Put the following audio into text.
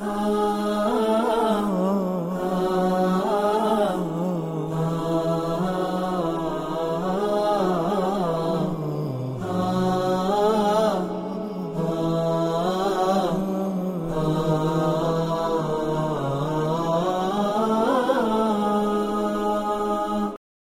Oh.